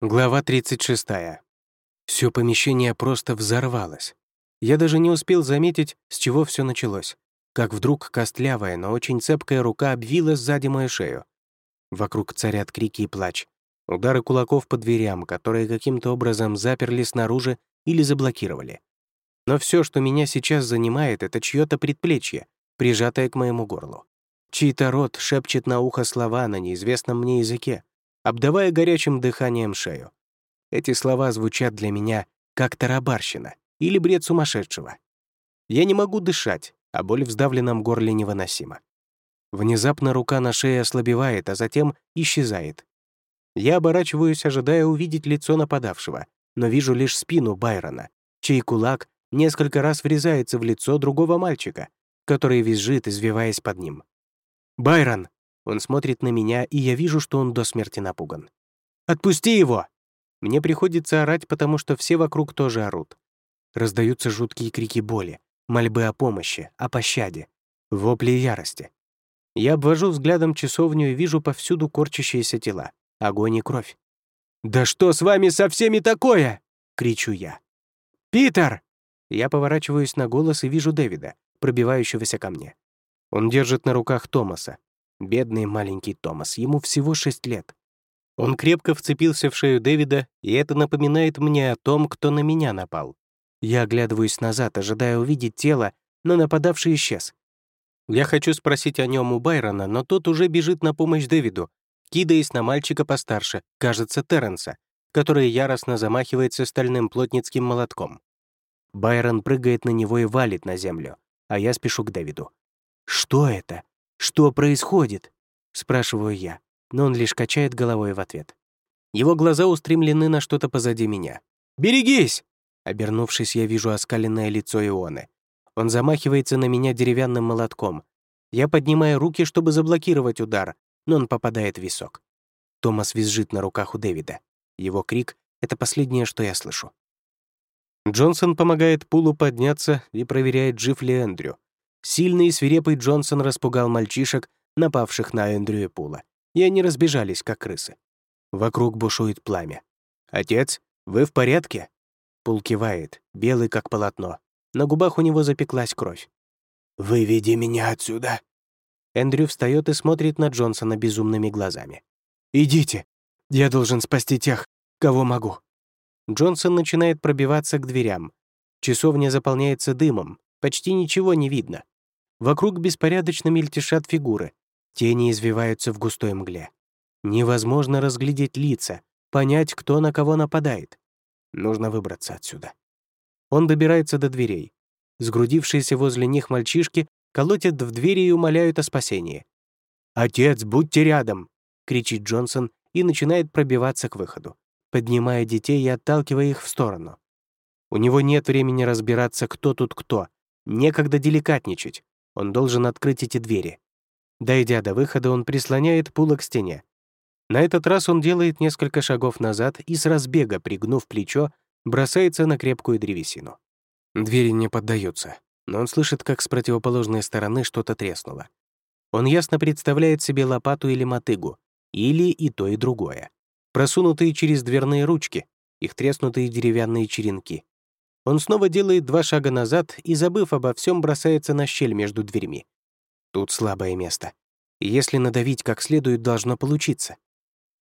Глава 36. Все помещение просто взорвалось. Я даже не успел заметить, с чего все началось. Как вдруг костлявая, но очень цепкая рука обвила сзади мою шею. Вокруг царят крики и плач. Удары кулаков по дверям, которые каким-то образом заперли снаружи или заблокировали. Но все, что меня сейчас занимает, это чье-то предплечье, прижатое к моему горлу. Чей-то рот шепчет на ухо слова на неизвестном мне языке, обдавая горячим дыханием шею. Эти слова звучат для меня как тарабарщина или бред сумасшедшего. Я не могу дышать, а боль в сдавленном горле невыносима. Внезапно рука на шее ослабевает, а затем исчезает. Я оборачиваюсь, ожидая увидеть лицо нападавшего, но вижу лишь спину Байрона, чей кулак несколько раз врезается в лицо другого мальчика, который визжит, извиваясь под ним. «Байрон!» Он смотрит на меня, и я вижу, что он до смерти напуган. «Отпусти его!» Мне приходится орать, потому что все вокруг тоже орут. Раздаются жуткие крики боли, мольбы о помощи, о пощаде, вопли ярости. Я обвожу взглядом часовню и вижу повсюду корчащиеся тела, огонь и кровь. «Да что с вами со всеми такое?» — кричу я. «Питер!» Я поворачиваюсь на голос и вижу Дэвида, пробивающегося ко мне. Он держит на руках Томаса, Бедный маленький Томас, ему всего шесть лет. Он крепко вцепился в шею Дэвида, и это напоминает мне о том, кто на меня напал. Я оглядываюсь назад, ожидая увидеть тело, но нападавший исчез. Я хочу спросить о нем у Байрона, но тот уже бежит на помощь Дэвиду, кидаясь на мальчика постарше, кажется, Терренса, который яростно замахивается стальным плотницким молотком. Байрон прыгает на него и валит на землю, а я спешу к Дэвиду. «Что это?» «Что происходит?» — спрашиваю я, но он лишь качает головой в ответ. Его глаза устремлены на что-то позади меня. «Берегись!» Обернувшись, я вижу оскаленное лицо Ионы. Он замахивается на меня деревянным молотком. Я поднимаю руки, чтобы заблокировать удар, но он попадает в висок. Томас визжит на руках у Дэвида. Его крик — это последнее, что я слышу. Джонсон помогает Пулу подняться и проверяет, жив ли Эндрю. Сильный и свирепый Джонсон распугал мальчишек, напавших на Эндрю и Пула, и они разбежались, как крысы. Вокруг бушует пламя. «Отец, вы в порядке?» Пул кивает, белый как полотно. На губах у него запеклась кровь. «Выведи меня отсюда!» Эндрю встает и смотрит на Джонсона безумными глазами. «Идите! Я должен спасти тех, кого могу!» Джонсон начинает пробиваться к дверям. Часовня заполняется дымом, почти ничего не видно. Вокруг беспорядочно мельтешат фигуры, тени извиваются в густой мгле. Невозможно разглядеть лица, понять, кто на кого нападает. Нужно выбраться отсюда. Он добирается до дверей. Сгрудившиеся возле них мальчишки колотят в двери и умоляют о спасении. «Отец, будьте рядом!» — кричит Джонсон и начинает пробиваться к выходу, поднимая детей и отталкивая их в сторону. У него нет времени разбираться, кто тут кто. Некогда деликатничать. Он должен открыть эти двери. Дойдя до выхода, он прислоняет пула к стене. На этот раз он делает несколько шагов назад и с разбега, пригнув плечо, бросается на крепкую древесину. Двери не поддаются, но он слышит, как с противоположной стороны что-то треснуло. Он ясно представляет себе лопату или мотыгу, или и то, и другое. Просунутые через дверные ручки, их треснутые деревянные черенки. Он снова делает два шага назад и, забыв обо всем, бросается на щель между дверьми. Тут слабое место. Если надавить как следует, должно получиться.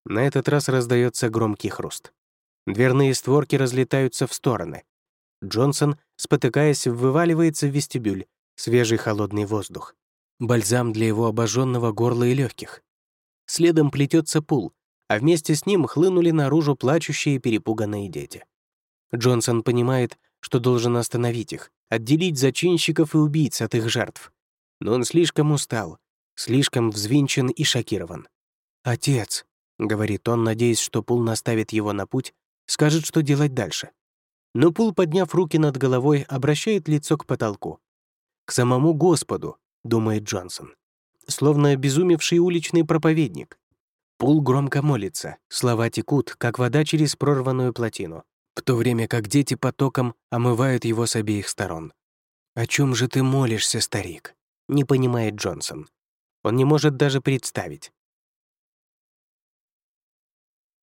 На этот раз раздается громкий хруст. Дверные створки разлетаются в стороны. Джонсон, спотыкаясь, вываливается в вестибюль, свежий холодный воздух. Бальзам для его обожженного горла и легких. Следом плетется пул, а вместе с ним хлынули наружу плачущие перепуганные дети. Джонсон понимает, что должен остановить их, отделить зачинщиков и убийц от их жертв. Но он слишком устал, слишком взвинчен и шокирован. «Отец», — говорит он, надеясь, что Пул наставит его на путь, скажет, что делать дальше. Но Пул, подняв руки над головой, обращает лицо к потолку. «К самому Господу», — думает Джонсон. Словно обезумевший уличный проповедник. Пул громко молится, слова текут, как вода через прорванную плотину в то время как дети потоком омывают его с обеих сторон. «О чем же ты молишься, старик?» — не понимает Джонсон. Он не может даже представить,